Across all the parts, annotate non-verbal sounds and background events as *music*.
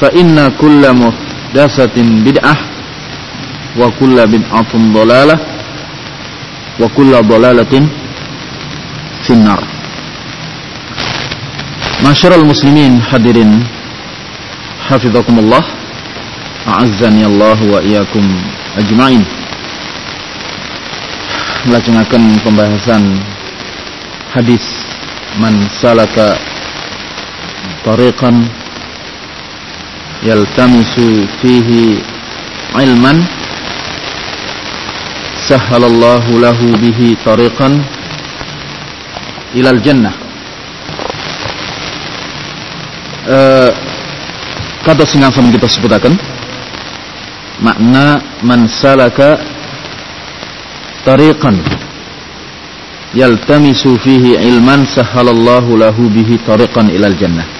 fa inna kulla muhdatsatin bid'ah wa kulla bid'atin dhalalah wa kulla dhalalatin muslimin hadirin hafizakumullah a'azzani Allah wa iyyakum ajmain. Melacungakan pembahasan hadis man salaka tariqan Yaltamisu fihi Ilman Sahhalallahu lahu bihi tariqan Ilal jannah. Uh, kata sing langsung kita sebutakan makna man salaka tariqan yaltamisu fihi ilman sahalallahu lahu bihi tariqan ilal jannah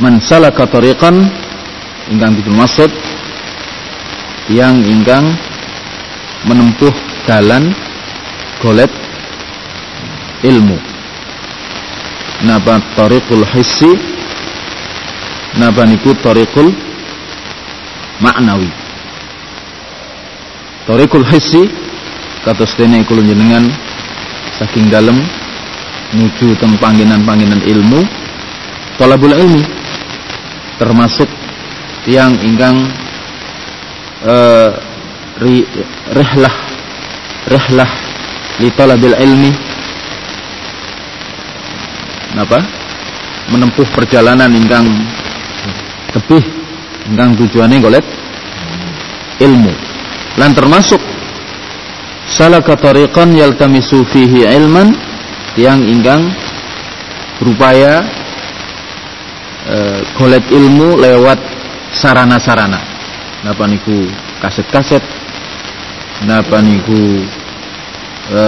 man salaka tariqan ingkang maksud yang ingkang menempuh jalan golet ilmu. Napa tariqul hissi? Napa niku tariqul maknawi? Tariqul hissi kados dene kula jenengan saking dalem nuju teng panggenan-panggenan ilmu talabul ilmi termasuk yang ingkang uh, ri, rihlah rihlah li talabil ilmi. Napa? Menempuh perjalanan ingkang tebih ingkang tujuannya golet ilmu. Lan termasuk salaka tariqan yaltamisu fihi ilman yang ingkang berupaya e, golet ilmu lewat sarana-sarana. Napa niku kaset-kaset? Napa niku e,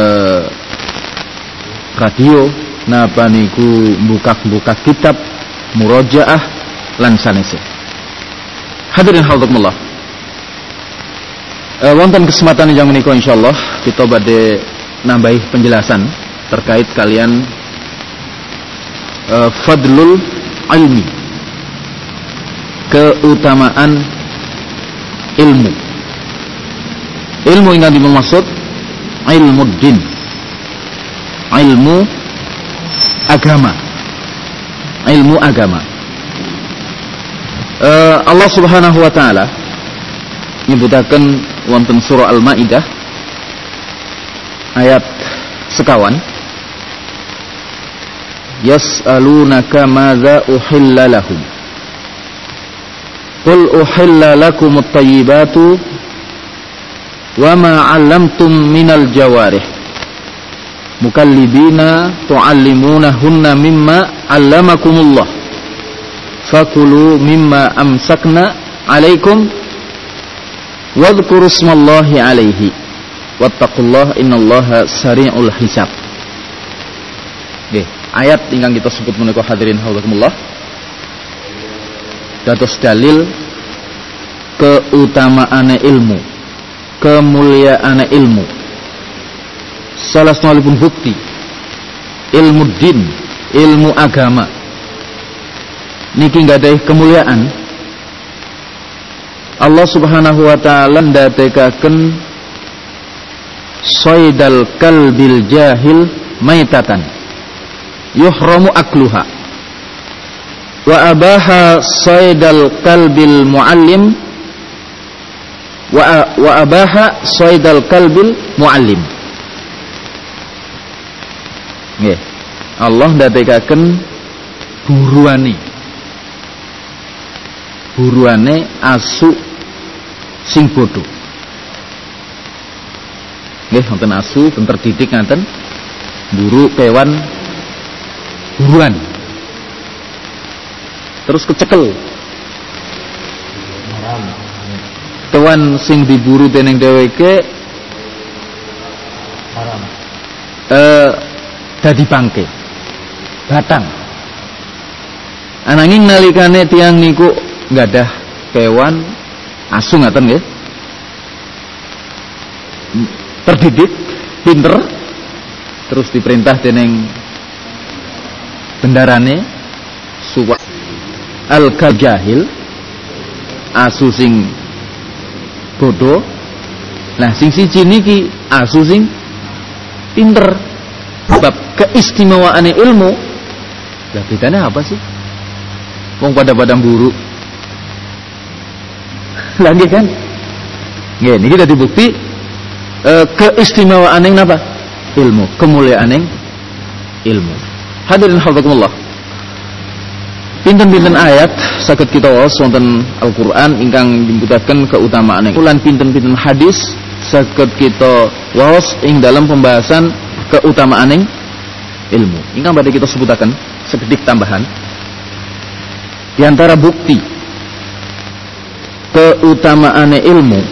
radio? Napa niku buka-buka kitab murojaah lan sanese. Hadirin hadzakumullah e, wonten kesempatan yang menika insyaallah kita badhe nambahi penjelasan terkait kalian e, fadlul ilmi keutamaan ilmu. Ilmu yang dimaksud ilmu din. Ilmu agama. Ilmu agama. Uh, Allah Subhanahu wa taala nyebutaken wonten surah Al-Maidah ayat sekawan. Yas'alunaka madza uhilla lahum Qul uhilla lakum at-tayyibatu wa ma 'allamtum minal jawarih mukallibina tu'allimunahunna mimma 'allamakumullah fakulu mimma amsakna 'alaikum wadhkuru ismallahi 'alaihi wattaqullaha innallaha sari'ul hisab Nggih ayat ingkang kita sebut menika hadirin haulakumullah dados dalil keutamaane ilmu kemuliaane ilmu. Salah pun bukti ilmu din ilmu agama. Niki nggak ada kemuliaan. Allah subhanahu wa ta'ala ndatekaken soidal kalbil jahil maitatan yuhramu akluha wa abaha soidal kalbil muallim wa, wa abaha soidal kalbil muallim Nggih. Allah ndadekaken buruane. Buruane asu sing bodho. Nggih, wonten asu ben terdidik ngaten buru kewan buruan. Terus kecekel. Kewan sing diburu dening dheweke eh dadi bangke. Batang. Ananging nalikane tiang niku ada kewan asu ngaten nggih? Terdidik pinter terus diperintah dening bendarane suwa al kajahil asu sing bodoh. Nah sing siji niki asu sing pinter. Sebab keistimewaane ilmu. Lah bedanya apa sih? Wong pada pada buru lagi *laughs* kan? Nggih niki dadi bukti e, keistimewaan yang napa? Ilmu kemuliaan yang ilmu. Hadirin hafizakumullah Pinten-pinten ayat sakit kita waos wonten Al-Qur'an ingkang keutamaan yang ulan pinten-pinten hadis sakit kita waos ing dalam pembahasan keutamaan yang ilmu. Ingkang pada kita sebutakan sekedik tambahan. Di antara bukti keutamaan ilmu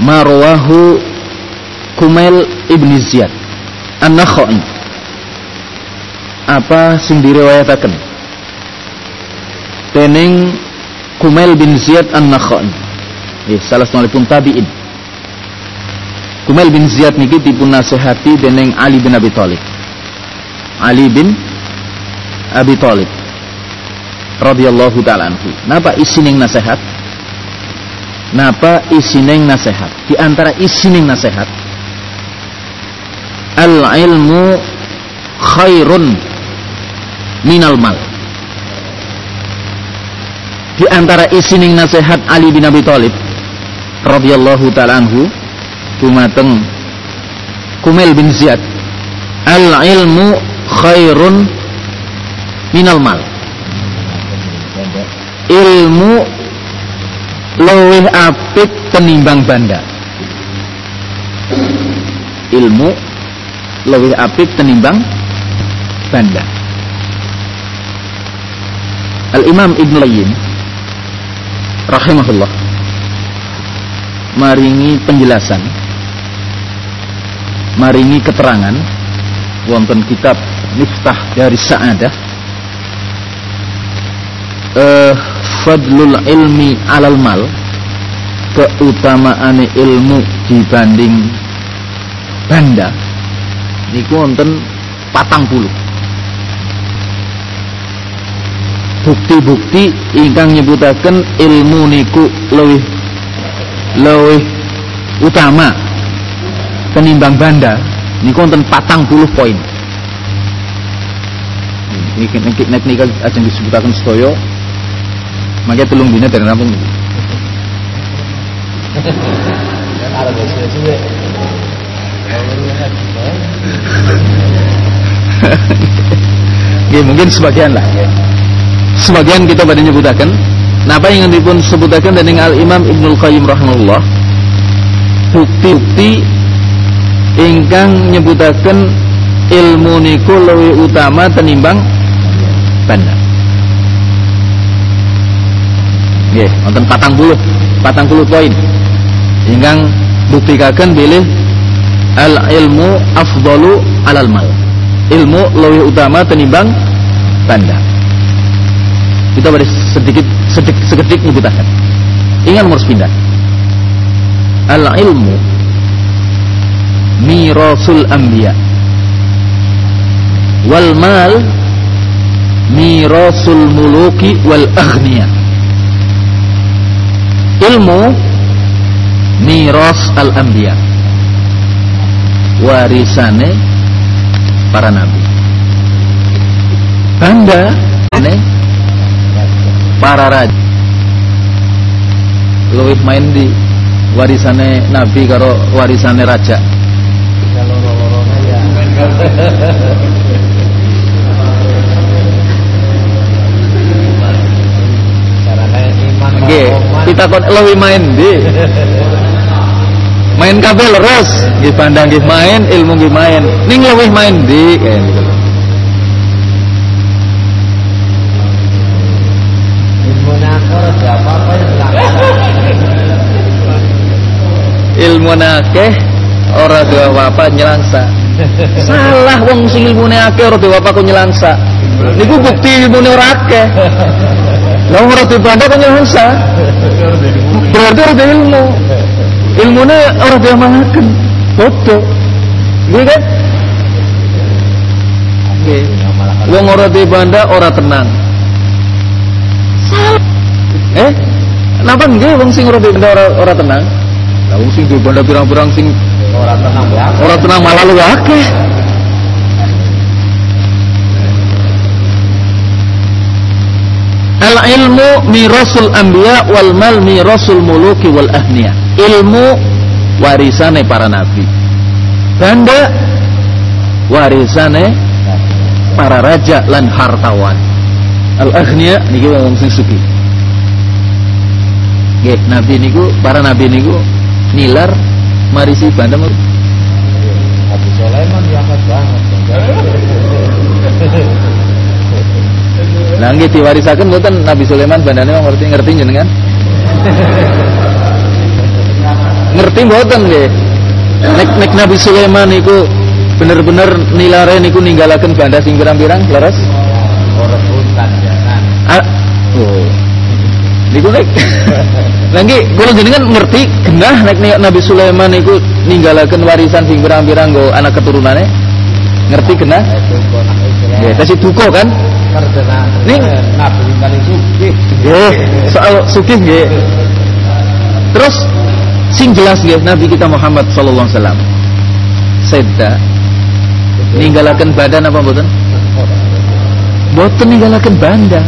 marwahu Kumail ibni Ziyad An-Nakhai apa sing diriwayataken? Dening Kumail bin Ziyad An-Nakhai ya, salah pun tabi'in. Kumail bin Ziyad niki dipun nasihati dening Ali bin Abi Thalib. Ali bin Abi Thalib radhiyallahu taala anhu. Napa isining nasihat? Napa isining nasihat? Di antara isining nasihat al ilmu khairun minal mal. Di antara isining nasihat Ali bin Abi Thalib radhiyallahu taala anhu dumateng Kumail bin Ziyad al ilmu khairun minal mal. Ilmu luwih apik tenimbang banda. Ilmu luwih apik tenimbang banda Al-Imam Ibn Layyim rahimahullah maringi penjelasan maringi keterangan wonten kitab Miftah dari Sa'adah uh, fadlul ilmi alal mal keutamaan ilmu dibanding banda. Niku wonten patang puluh bukti-bukti ingkang nyebutaken ilmu niku lebih lebih utama. Penimbang banda niku wonten patang puluh poin. Niki niki nek nika ajeng disebutaken sedaya mangke telung dina dari rampung. *laughs* Ya, mungkin sebagian lah sebagian kita pada nyebutakan. Napa yang dipun sebutakan dengan Al Imam Ibnul Qayyim rahimahullah? Bukti-bukti ingkang nyebutakan ilmu niku lebih utama tenimbang banda nggih wonten puluh patang puluh poin ingkang buktikaken bilih al ilmu afdalu alal mal. Ilmu lebih utama tenimbang banda kita boleh sedikit sedikit nyebutakan ingat harus pindah al ilmu mirasul anbiya. Wal mal mirasul muluki wal aghniya ilmu miras al anbiya warisane para nabi. Banda ne para raja luwih main di warisane nabi karo warisane raja. Nggih, kita kon luwih main di main kabel terus nggih pandang nggih main ilmu nggih main. Ning luwih main di kayak gitu ilmune akeh ora duwe apa nyelangsa. Salah wong sing ilmune akeh ora duwe apa kok nyelangsa. Niku bukti ilmune ora akeh. Lah ora duwe banda kok nyelangsa. Berarti ora ilmu. Ilmune ora diamalkan. Bodoh. Nggih kan? Wong ora duwe banda ora tenang. Salah. Eh? Napa nggih wong sing ora duwe banda ora, ora tenang? Lah wong sing banda pirang-pirang sing Ora tenang ya. ora tenang malah luwih akeh. Al ilmu mirasul anbiya wal mal mirasul muluki wal ahniya. Ilmu warisane para nabi. Banda warisane para raja lan hartawan. Al aghniya niki wong sing sugih. Nggih, nabi niku para nabi niku nilar marisi banda mar- Nabi Sulaiman diangkat banget. Lah nggih diwarisaken mboten Nabi Sulaiman bandane ngerti ngerti jenengan? ngerti mboten nggih. Nek nek Nabi Sulaiman niku bener-bener nilare niku ninggalaken banda sing pirang-pirang leres? Orang buntan jangan. Ah, oh. Niku nek Nggih kula jenengan ngerti genah nek nek Nabi Sulaiman niku ninggalaken warisan sing pirang-pirang nggo anak keturunane? Ngerti genah? Itu. Nggih, tasih duka kan? Ning. Nabi paling suki. Nggih, soal sugih nggih. Terus sing jelas nggih Nabi kita Muhammad sallallahu alaihi wasallam. Sedda ninggalaken badan apa mboten? Mboten ninggalaken banda.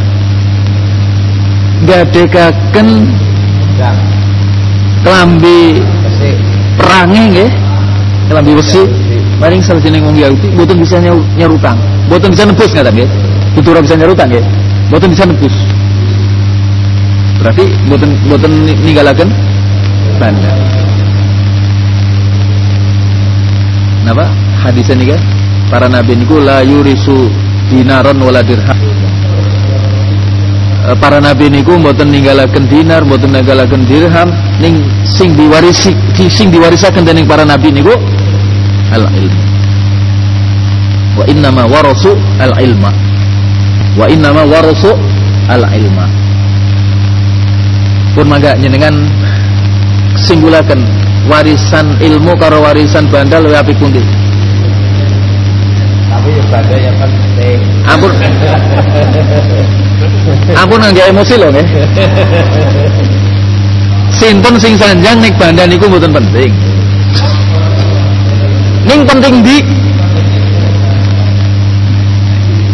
Gadekaken. Kelambi Besi. perange nggih. Kelambi besi. Paling salajenging wong Yahudi mboten bisa nyaur, nyarutang. Mboten bisa nebus ngaten nggih. Kudu ora bisa nyarutang nggih. Mboten bisa nebus. Berarti mboten ni- ninggalaken banda. Napa? Hadis ini kan? Para nabi niku la yurisu dinaron wala dirham. Eh, Para nabi niku mboten ninggalaken dinar, mboten ninggalaken dirham, ning sing diwarisi di- sing diwarisaken dening para nabi niku al ilmu. Wa innama warasu al ilma. Wa innama warasu al ilma. Pun mangga jenengan singgulaken warisan ilmu karo warisan bandal luwih apik pundi? Tapi ya badai yang penting. Ampun. *laughs* Ampun nggak emosi loh nggih. Sinten sing sanjang nek banda niku mboten penting. Ning penting di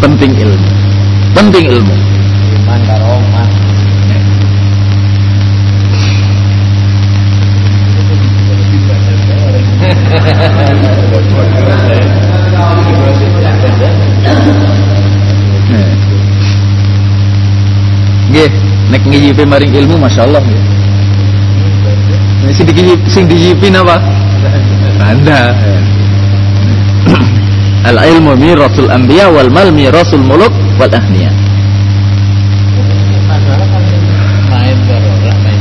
penting ilmu. Penting ilmu. Iman. Nggih, nek ngiyipi maring ilmu masyaallah nggih. Nek sing diyipi sing diyipi napa? Banda. *clears throat* Al ilmu mirasul anbiya wal mal mirasul muluk wal kan main ora main.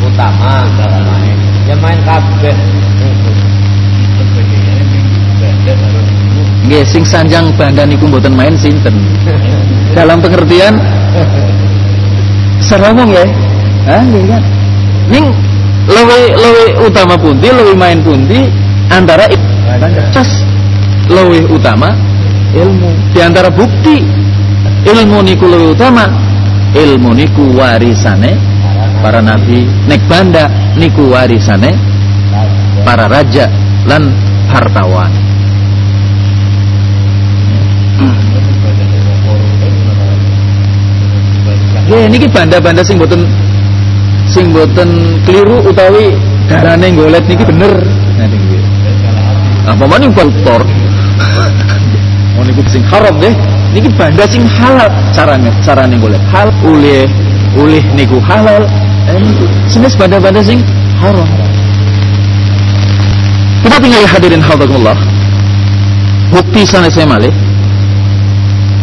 Utama cara main. Ya main kabeh. Nggih, sing sanjang banda niku mboten main sinten. *laughs* Dalam pengertian serawong ya. Nggih kan. Ning luwe luwe utama pundi, luwe main pundi antara cas luwe utama ilmu. Di antara bukti ilmu niku luwe utama, ilmu niku warisane para nabi. Nek banda niku warisane para raja lan hartawan. Ya niki banda-banda sing boten sing boten keliru utawi darane golet niki bener. Apa maning baltor? Oh niku sing haram deh. Niki banda sing halal carane carane golek hal ulih ulih niku halal. Eh jenis banda-banda sing haram. Kita tinggal hadirin hadiratullah. Bukti sana saya malih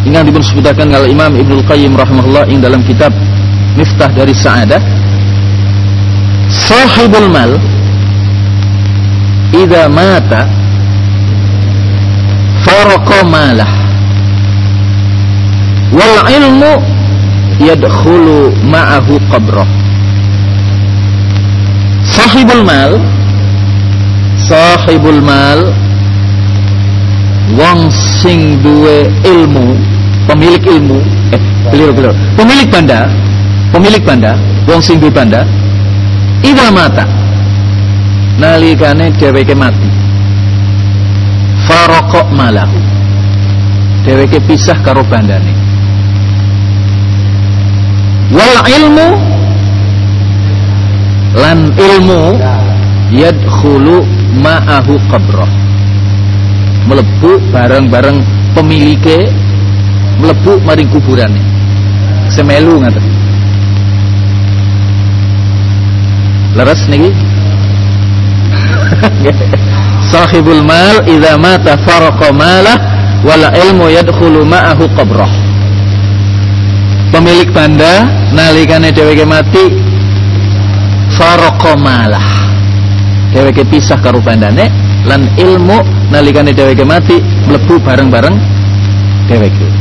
Ingat dipun sebutakan kalau Imam Ibnu Qayyim rahimahullah ing dalam kitab Miftah dari Sa'adah. Sahibul mal idza mata faraqa malah. Wal ilmu yadkhulu ma'ahu qabrah sahibul mal sahibul mal wong sing duwe ilmu pemilik ilmu eh keliru keliru. Pemilik banda pemilik banda wong sing banda idza mata. Nalikane dheweke mati. Faraqo malahu. Dheweke pisah karo bandane. Wal ilmu lan ilmu yadkhulu ma'ahu qabrah melebu bareng-bareng pemilike melebu maring kuburane semelu ngaten leres niki? *laughs* Sahibul mal idza mata faraqa malah wal ilmu yadkhulu ma'ahu qabrah pemilik banda nalikane dheweke mati faraqa malah. Dheweke pisah karo bandane lan ilmu nalikane dheweke mati mlebu bareng-bareng dheweke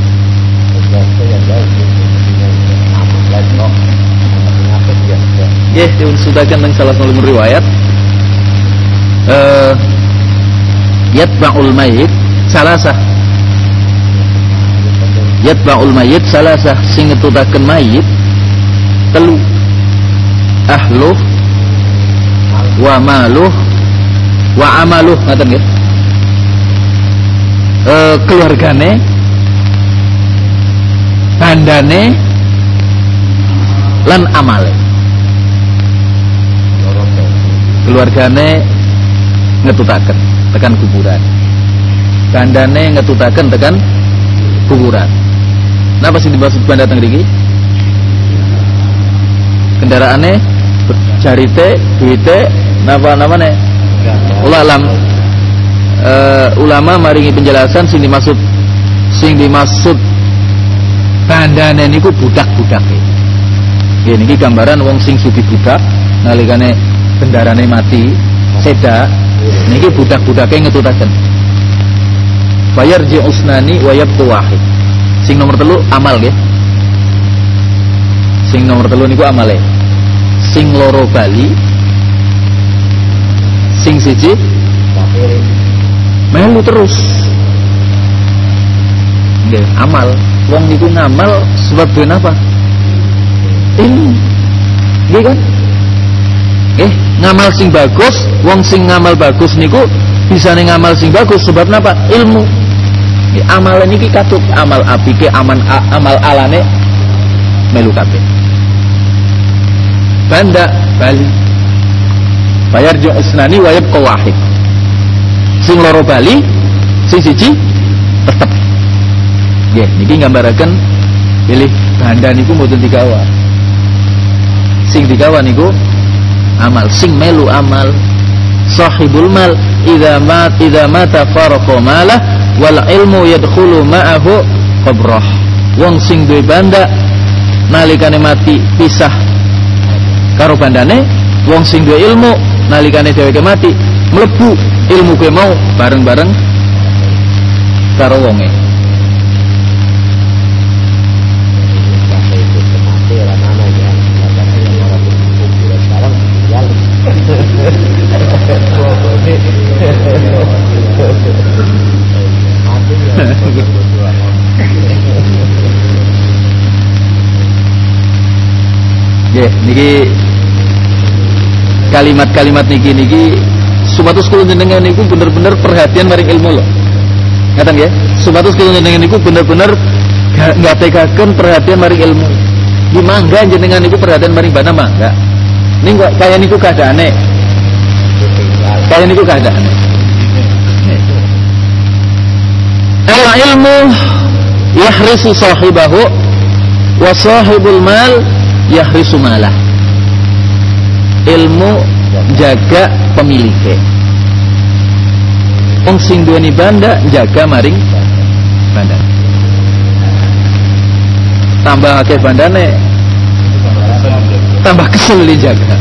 Nggih diunsutaken teng salah satu riwayat. Eh yatba'ul mayit salasah yatba'ul mayit salasah sing ngetutaken mayit telu. Ahluh wa maluh wa amaluh. Ngaten nggih? E, keluargane bandane lan amale keluargane ngetutaken tekan kuburan. Bandane ngetutaken tekan kuburan. Napa sih dimaksud banda teng mriki kendaraane jarite duite napa namane ulalam. Uh, ulama maringi penjelasan sing dimaksud sing dimaksud bandane niku budak-budake. Nggih niki gambaran wong sing sugih budak nalikane bendarane mati seda niki budak-budake ngetutaken bayar ji usnani wa yabqu wahid. Sing nomor telu amal nggih. Sing nomor telu niku amale. Sing loro bali. Sing siji melu terus. Nggih amal. Wong niku ngamal sebab apa ilmu nggih kan ngamal sing bagus wong sing ngamal bagus niku bisa nih ngamal sing bagus sebab napa? Ilmu. Nggih amalan niki katut amal apike aman amal alane melu kabeh. Banda bali. Bayar jo isnani wayab wahid. Sing loro bali sing siji tetep. Nggih niki nggambaraken pilih banda niku mboten digawa. Sing digawa niku amal sing melu amal sahibul mal idza mat idza mata malah wal ilmu yadkhulu ma'ahu qabrah wong sing duwe banda nalikane mati pisah. Karo bandane wong sing duwe ilmu nalikane dheweke mati mlebu ilmu kuwi mau bareng-bareng karo wonge Nggih, niki kalimat-kalimat niki niki supados kula jenengan niku bener-bener perhatian maring ilmu lho. Ngaten nggih? Supados kula jenengan niku bener-bener ngatekaken perhatian maring ilmu. Di mangga jenengan niku perhatian maring bana mangga. Ning kok kaya niku keadaane. Kaya niku keadaane. Ilmu yahrisu sahibahu wa sahibul mal yahrisu malah. Ilmu jaga pemiliknya wong sing duweni banda jaga maring banda. Tambah akeh bandane tambah kesel jaga.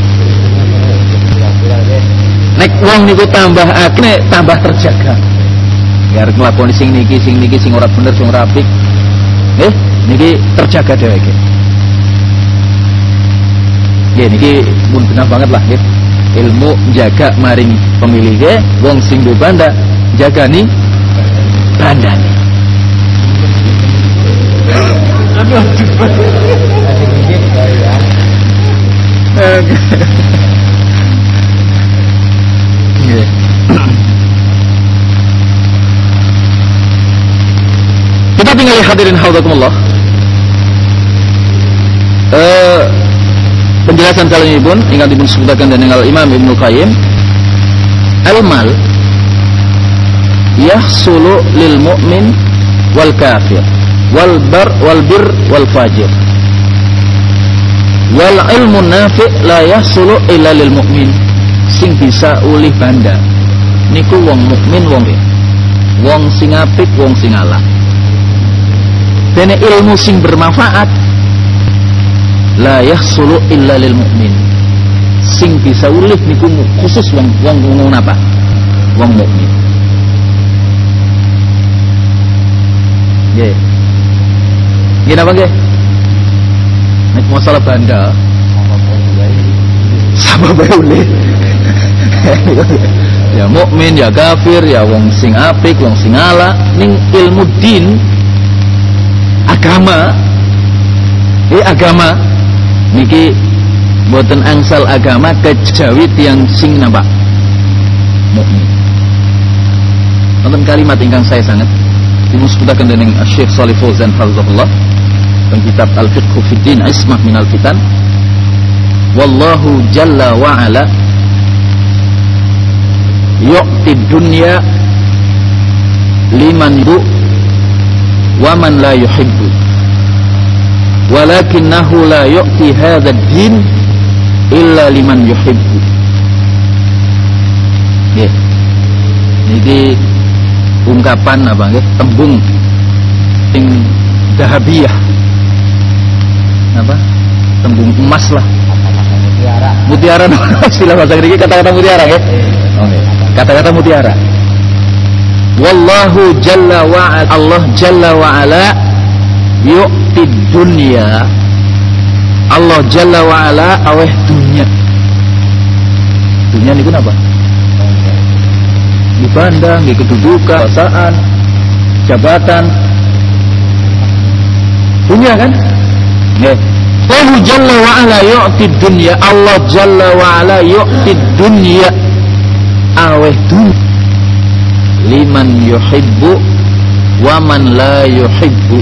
Nek wong niku tambah akeh tambah terjaga ya arep nglakoni sing niki sing niki sing ora bener sing ora apik. Nggih niki terjaga dheweke. Nggih niki pun benar banget lah nggih. Ilmu jaga maring pemilih wong sing duwe banda jagani bandane. Aduh, Iya. Kita tinggal hadirin haudakumullah. Eh penjelasan salahnya pun ingat dipun sebutkan dan dengan Imam Ibnu Qayyim. Al-mal yahsulu lil mu'min wal kafir wal bar wal bir wal fajir. Wal ilmu nafi la yahsulu illa lil mu'min. Sing bisa ulih banda niku wong mukmin wong wong sing apik wong sing ala dene ilmu sing bermanfaat la yahsulu illa lil mu'min. Sing bisa ulih niku khusus wong wong wong apa? Wong mukmin. Nggih. Nggih napa nggih? Nek masalah banda. Sama bae ya mukmin ya kafir ya wong sing apik wong sing ala ning ilmu din agama. Eh agama. Niki boten angsal agama kejawi yang sing napa mukmin. Wonten kalimat ingkang saya sangat. Dimusbutaken dening Syekh Shalih Fauzan hafizahullah teng kitab Al-Fiqh fi Din Ismah minal Fitan. Wallahu jalla wa ala yu'ti dunya liman yu wa man la yuhibbu. Walakinnahu la yu'ti hadha din illa liman yuhibbu. Nggih. Niki ungkapan apa nggih? Tembung. Sing dahabiyah. Apa? Tembung emas lah. Mutiara. Mutiara. *laughs* Istilah bahasa Inggris kata-kata mutiara ya kata-kata mutiara wallahu jalla wa ala Allah jalla wa ala yu'ti dunya. Allah jalla wa ala aweh dunya. Dunya niku napa? Dipandang di kedudukan kekuasaan jabatan. Dunia kan? Nggih. Allah jalla wa ala yu'ti dunya. Allah jalla wa ala yu'ti dunya. Aweh dunya liman yuhibbu wa man la yuhibbu.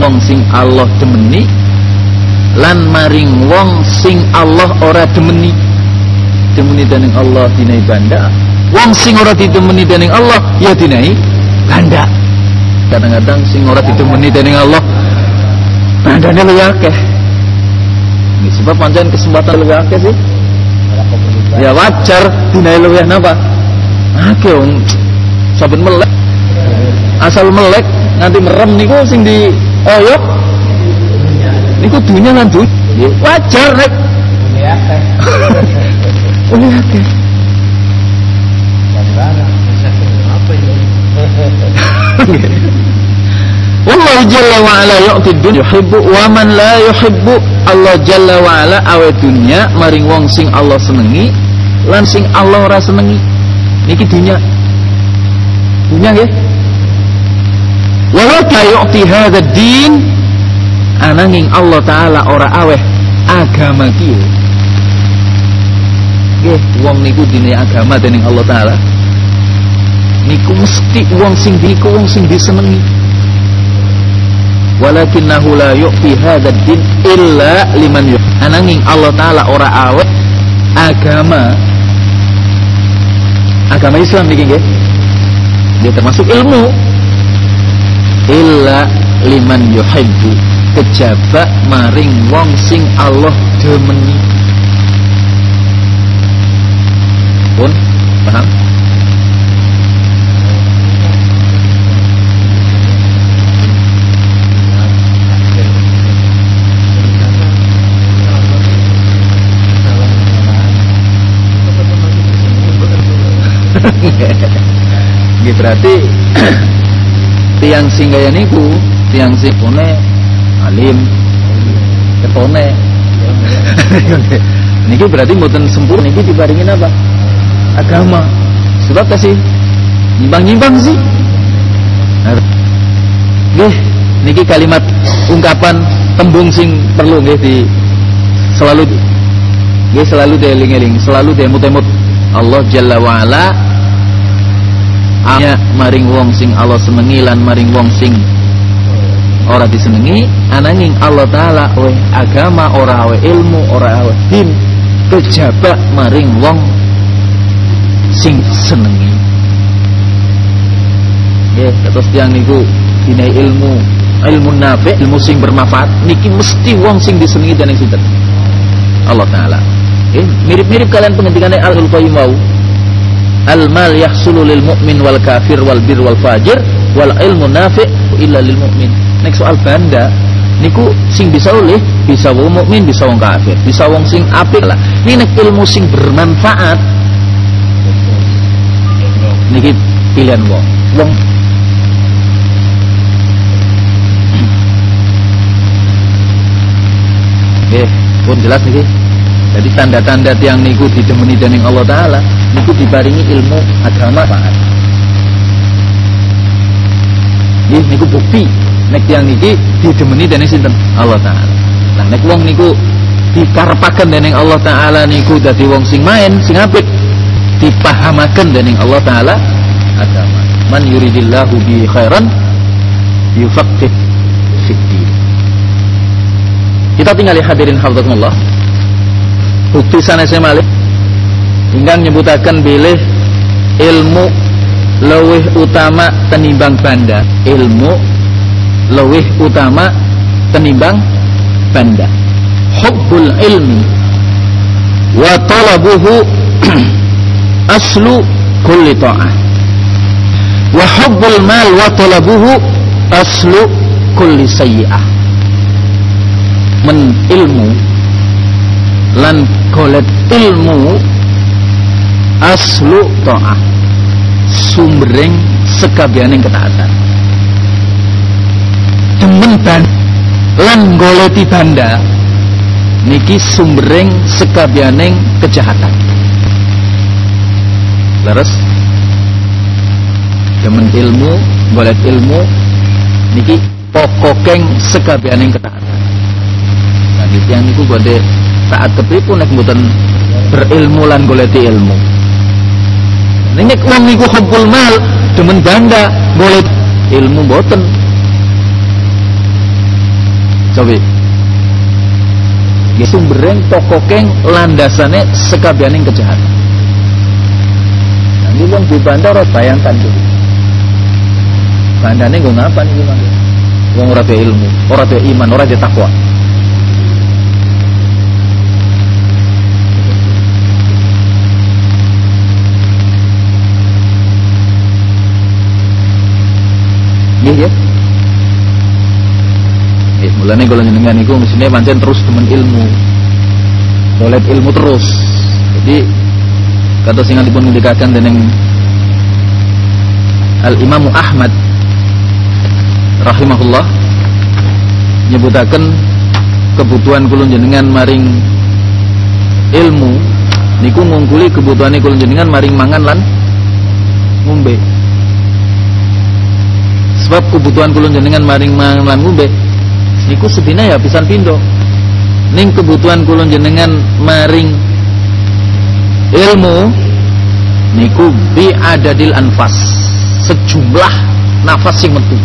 Wong sing Allah demeni lan maring wong sing Allah ora demeni. Demeni dening Allah dinai banda. Wong sing ora ditemeni dening Allah ya dinai banda. Kadang-kadang sing ora ditemeni dening Allah bandane luwih akeh. Sebab pancen kesempatan luwih akeh sih. Ya wajar dinai luwih napa akeh wong saben melek. Asal melek nganti merem niku sing di oyok. Niku dunya lan dunya wajar rek. Ini akeh Allah jalla wa ala yu'ti dunya yuhibbu wa man la yuhibbu. Allah jalla wa ala awe dunya maring wong sing Allah senengi lan sing Allah ora senengi niki dunya. Dunya nggih. Wa la yu'ti hadha din ananging Allah taala ora aweh agama kiye. Nggih wong niku dine agama dening Allah taala. Niku mesti wong sing niku wong sing disenengi. Walakinnahu la yu'ti hadzal din illa liman yuh ananging Allah taala ora awet agama agama Islam niki nggih dia termasuk ilmu. Illa liman yuhibbu kejaba maring wong sing Allah demeni. Pun paham Nggih berarti *clears throat* tiang sing kaya niku, tiang sing pune alim, ketone. *laughs* niki berarti mboten sempurna niki dibaringin apa? Agama. Sebab kasih nyimbang-nyimbang sih. Nggih, niki kalimat ungkapan tembung sing perlu nggih di selalu nggih selalu dieling-eling, selalu diemut-emut Allah Jalla wa ala anya maring wong sing Allah senengi lan maring wong sing ora disenengi ananging Allah taala we agama ora we ilmu ora we din kejaba maring wong sing senengi. Ya terus tiang niku dinai ilmu ilmu nafi ilmu sing bermanfaat niki mesti wong sing disenengi dan sinten? Allah taala. Ya, mirip-mirip kalian penghentikan al qayyim wau al mal yahsulu lil mu'min wal kafir wal bir wal fajir wal ilmu nafi illa lil mu'min. Nek soal banda niku sing bisa oleh bisa wong mukmin bisa wong kafir bisa wong sing apik lah. Ini nek ilmu sing bermanfaat niki pilihan wong. Wong Oke, pun jelas nih. Jadi tanda-tanda tiang niku didemeni dening Allah Taala, niku dibaringi ilmu agama Pak. Ini niku bukti nek tiang niki didemeni dening sinten Allah Taala. Nah nek wong niku dikarepaken dening Allah Taala niku dadi wong sing main, sing apik, dipahamaken dening Allah Taala agama. Man yuridillahu bi khairan yufaqih fid kita tinggal hadirin hafizatullah. Bukti sana saya malik ingkang nyebutaken bilih ilmu lewih utama tenimbang banda. Ilmu lewih utama tenimbang banda. Hubbul ilmi wa talabuhu *clears throat* aslu kulli ta'ah. Wa hubbul mal wa talabuhu aslu kulli sayyi'ah men ilmu lan golet ilmu aslu ta'ah. Sumbereng sekabianing ketaatan. Demen ban lan goleti banda niki sumbereng sekabianing kejahatan. Leres? Demen ilmu golet ilmu niki pokokeng sekabianing ketaatan. Gitu yang niku badhe taat kepripun nek mboten berilmu lan goleti ilmu nek wong niku hubbul mal demen banda golek ilmu mboten coba Ya sumbereng pokokeng landasane sekabianing kejahatan. Nanti wong di bandar bayangkan dulu. Bandane gue ngapa nih gimana? Wong ora ilmu, ora iman, ora takwa. Nggih ya. Nggih, mulane kula jenengan niku mesine pancen terus temen ilmu. Golek ilmu terus. Jadi kata singalipun ngendikaken dening Al Imam Ahmad rahimahullah nyebutaken kebutuhan kula jenengan maring ilmu niku ngungkuli kebutuhane kula jenengan maring mangan lan ngombe sebab kebutuhan kulon jenengan maring mangan ngombe niku sedina ya pisan pindo ning kebutuhan kulon jenengan maring ilmu niku bi adadil anfas sejumlah nafas sing metu.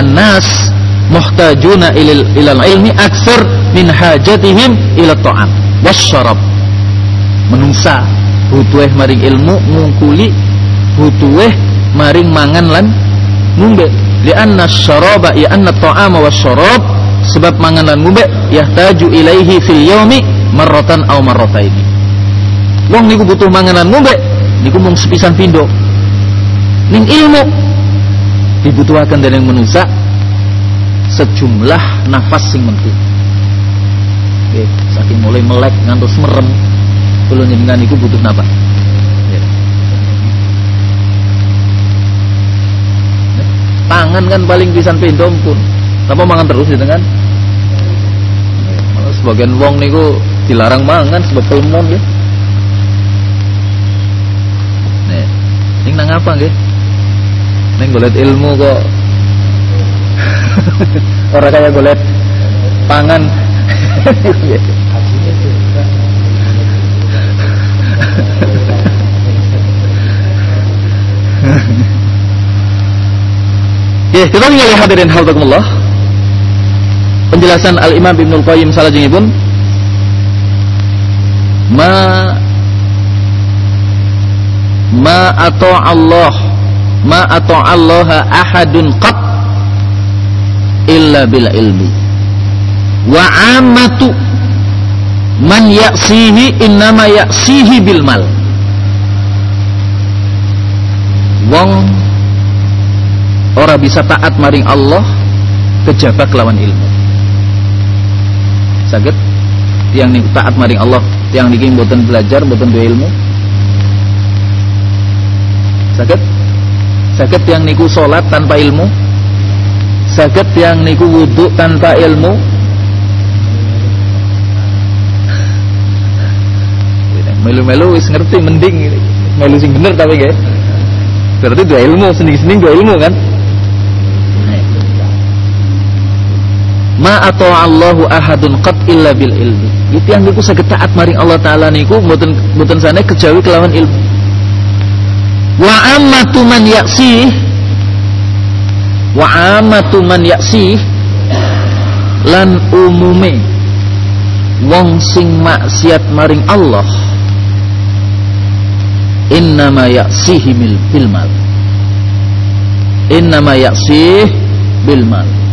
Annas muhtajuna ilal, ilal ilmi aksar min hajatihim ila ta'am. Wasyarab menungsa butuh maring ilmu ngungkuli butuh maring mangan lan ngumbe lianna syaraba ya anna ta'ama wasyarab sebab mangan lan ngumbe yahtaju ilaihi fil yaumi marratan aw marrataini wong niku butuh mangan lan ngumbe niku mung sepisan pindo ning ilmu dibutuhkan dening manusia sejumlah nafas sing mentu saking mulai melek ngantos merem. Kula jenengan niku butuh napa Pangan kan paling pisan pindom pun. Apa mangan terus gitu kan? Sebagian wong niku dilarang mangan sebab pulmon ya. Nih, ini nang apa? Ning golek ilmu kok *laughs* Orang kayak golek pangan. *laughs* Ya, kita ningali hadirin hafizakumullah. Penjelasan Al-Imam Ibnu Qayyim salajengipun. Ma ma atau Allah. Ma atau Allah ahadun qat illa bil ilmi. Wa amatu man ya'sihi innama ya'sihi bil mal. Wong ora bisa taat maring Allah kejaba kelawan ilmu. Saged tiang niku taat maring Allah tiang niki mboten belajar mboten duwe ilmu. Saged saged tiang niku salat tanpa ilmu? Saged tiang niku wudu tanpa ilmu? Melu-melu wis ngerti mending melu sing bener tapi nggih berarti dua ilmu sening-sening dua ilmu kan ma atau Allahu ahadun qat illa bil ilmi itu yang niku saged taat maring Allah taala niku mboten mboten sane kejawi kelawan ilmu. Wa ammatu man yaksi wa ammatu man yaksi lan umume wong sing maksiat maring Allah innama yaksihi bil mal. Innama yaksih bil mal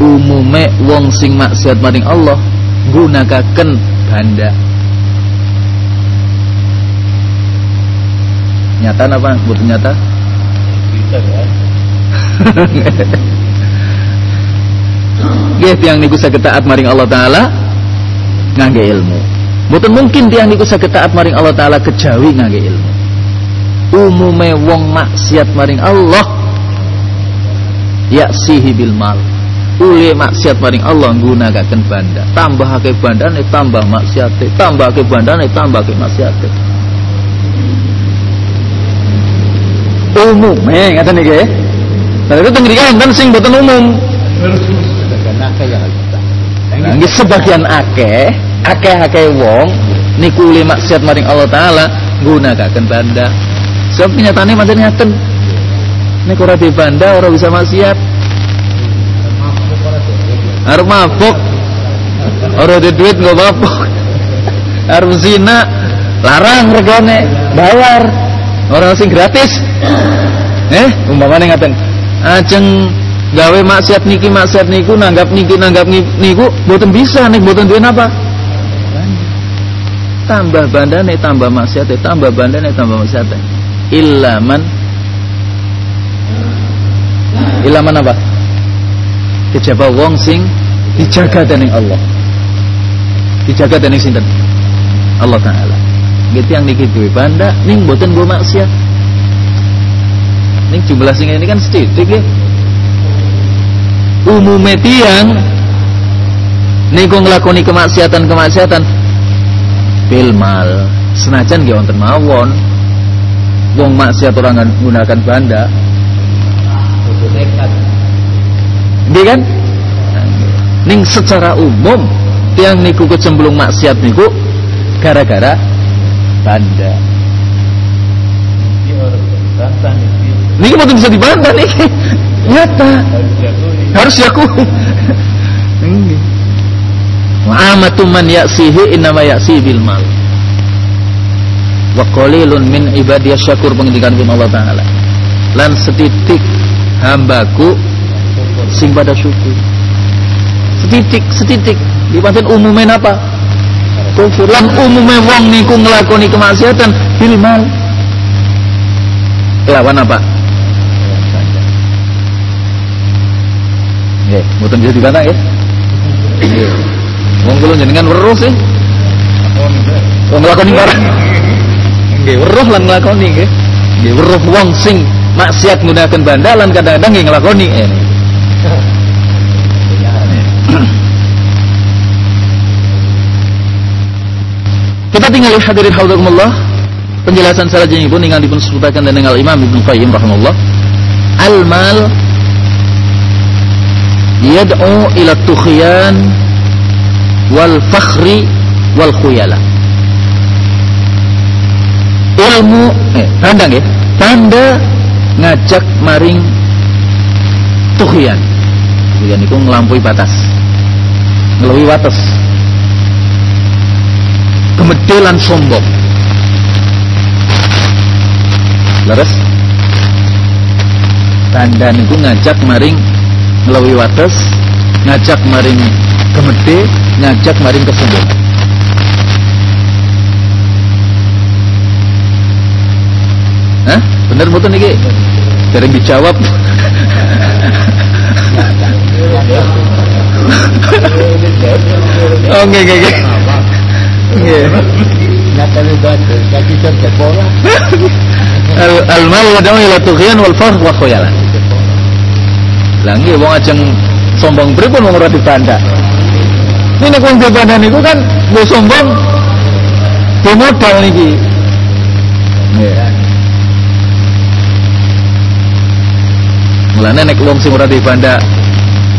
umume wong sing maksiat maring Allah gunakaken banda nyata apa betul nyata? *laughs* Nggih tiang niku saged taat maring Allah taala ngangge ilmu. Mboten mungkin tiang niku saged taat maring Allah taala kejawi ngangge ilmu. Umume wong maksiat maring Allah yaksihi bil mal. Uli maksiat maring Allah nggunakaken banda. Tambahake bandane tambah maksiate, tambahake bandane tambahake maksiate. Umume ngaten niki. Tapi teng mriki wonten sing mboten umum. Nah, sebagian akeh, akeh-akeh wong niku le maksiat maring Allah taala nggunakaken banda. Sebab kenyataane pancen ngaten. Nek ora di banda ora bisa maksiat. Arep mabuk. Ora ada duit nggak mabuk. Arep zina larang regane, bayar. Ora sing gratis. Eh, umpamane ngaten. Ajeng gawe maksiat niki maksiat niku nanggap niki nanggap ni- niku mboten bisa nek mboten duwe napa tambah bandane tambah maksiate tambah bandane tambah maksiate illa man illa man apa kejaba wong sing dijaga dening Allah. Dijaga dening sinten Allah taala. Gitu yang niki duwe banda ning mboten go maksiat. Ning jumlah sing ini kan sithik nggih. Umume tiang niku nglakoni kemaksiatan-kemaksiatan bil mal. Senajan nggih wonten mawon wong maksiat orang menggunakan banda nggih kan? Ning secara umum tiang niku kecemplung maksiat niku gara-gara orang bantah ini niki mboten bisa dibantah niki. Nyata. Harus Nggih. wa amatu man ya'sihi innama ya'si bil mal. Wa qalilun min ibadiyas syakur pengendikan Allah taala. Lan setitik hambaku sing pada syukur setitik setitik di pancen umume apa kufur lan umume wong niku nglakoni kemaksiatan bil mal kelawan apa Nggih, mboten bisa nggih. Nggih. Wong kula jenengan weruh sih. Wong nglakoni barang. Nggih, weruh lan nglakoni nggih. Nggih, weruh wong sing maksiat menggunakan bandalan kadang-kadang nggih nglakoni eh. Kita tinggal hadirin haudzakumullah penjelasan selanjutnya pun ingkang dipun sebutaken dening Al Imam Ibnu Qayyim rahimahullah. Al mal yad'u ila tukhyan wal fakhri wal khuyala ilmu eh tanda ya tanda ngajak maring tukhyan. Tukhyan itu ngelampaui batas ngelawi batas kemedelan sombong leres tanda niku ngajak maring ngelawi wates ngajak maring kemede ngajak maring kesombongan Hah? Bener betul niki? Dereng dijawab. *laughs* oh nggih nggih nggih. Nggih. Nakal batu, kaki cerdas bola. Al al mal yad'u ila tughyan wal fakhr wa khuyala. Lah nggih wong ajeng sombong pripun wong ora dibanda. Ini nek wong dibanda niku kan mbok sombong di modal niki. Nggih. Mulane nek wong sing ora dibanda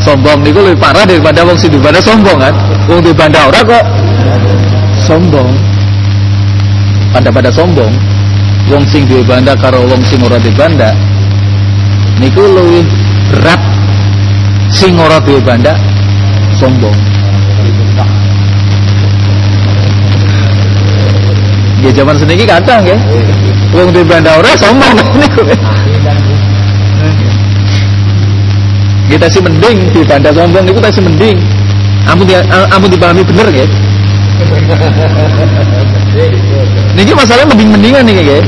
sombong niku lebih parah daripada wong sing dibanda sombong kan. Wong dibanda ora kok sombong. Pada pada sombong. Wong sing duwe banda karo wong sing ora duwe banda niku luwih berat sing ora duwe banda sombong. Ya zaman seniki kadang ya. Wong duwe banda ora sombong niku. Kita sih mending di banda sombong niku tak sih mending. Ampun di, ampun dipahami bener ya. *laughs* Niki masalahnya mending-mendingan nih ya.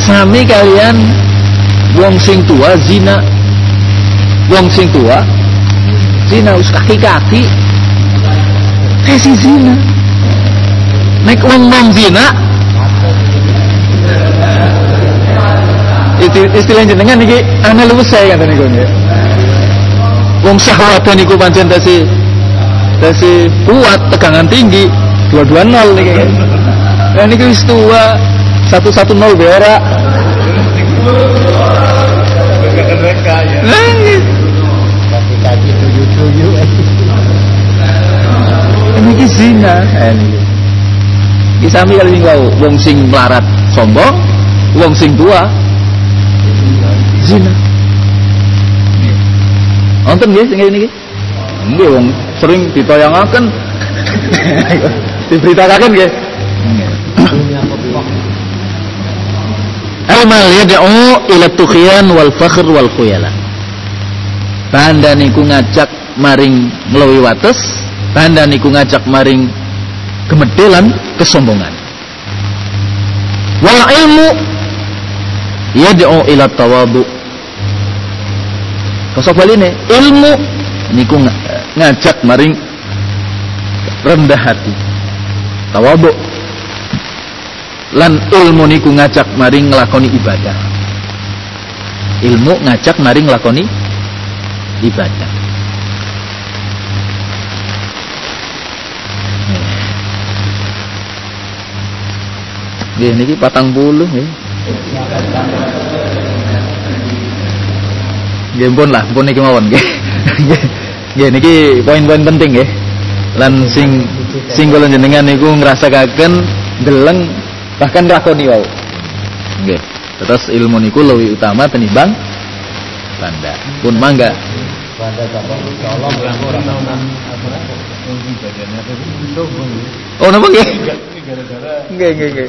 Sami kalian wong sing tua zina. Wong sing tua zina us kaki-kaki. Kasih zina. Nek wong nom zina itu istilah jenengan niki ana luwes saya kata niku nggih. Wong syahwat niku pancen tasi tasi kuat tegangan tinggi dua-dua nol nih kan. Nah ini wis tua satu satu nol beora. Nah, ini ki zina. Eh, ini. Ki sami kali minggu wong sing melarat sombong, wong sing tua zina. Wonten nggih sing iki? Nggih wong sering ditoyangaken diberitakan nggih. Al-mal yad'u ila tukhyan wal fakhr wal khuyala. Tanda niku ngajak maring ngluwi wates, tanda niku ngajak maring gemedelan kesombongan. Wal ilmu yad'u ila. Kosok baline ilmu niku ngajak maring rendah hati. Tawadu. Lan ilmu niku ngajak maring nglakoni ibadah. Ilmu ngajak maring nglakoni ibadah. Nggih niki patang nggih. Nggih pun lah, pun niki nggih. *laughs* Nggih niki poin-poin penting nggih. Lan sing sing kula jenengan niku ngrasakaken geleng bahkan lakoni wau. Nggih. Terus ilmu niku lebih utama tenimbang tanda. Pun mangga. Oh napa nggih? Nggih nggih nggih.